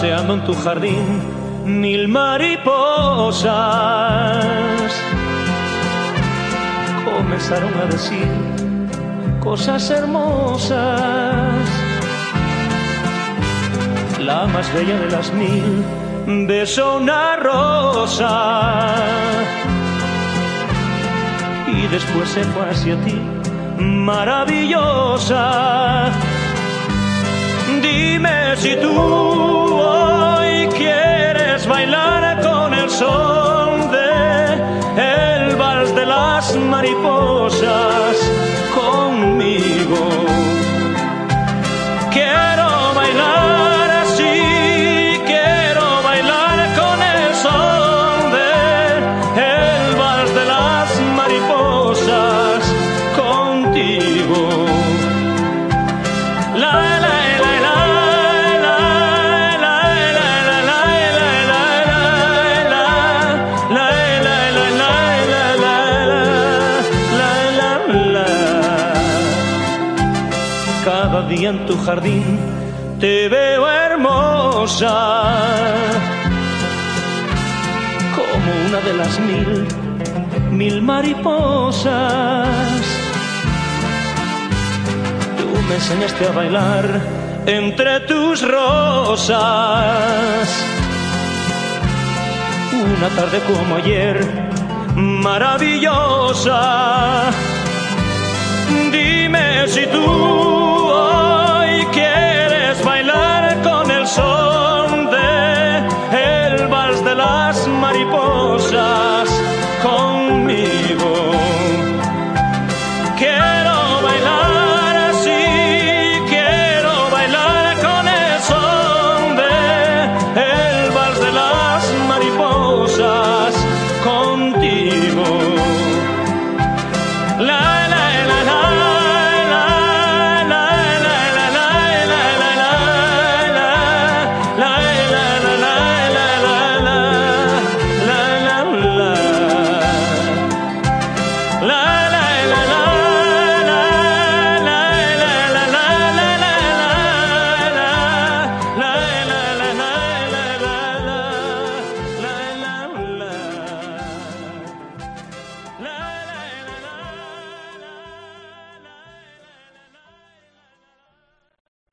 Bailando en tu jardín mil mariposas comenzaron a decir cosas hermosas. La más bella de las mil besó una rosa y después se fue hacia ti, maravillosa. Dime si tú mariposa. Cada día en tu jardín te veo hermosa como una de las mil, mil mariposas. Tú me enseñaste a bailar entre tus rosas. Una tarde como ayer, maravillosa. Dime si tú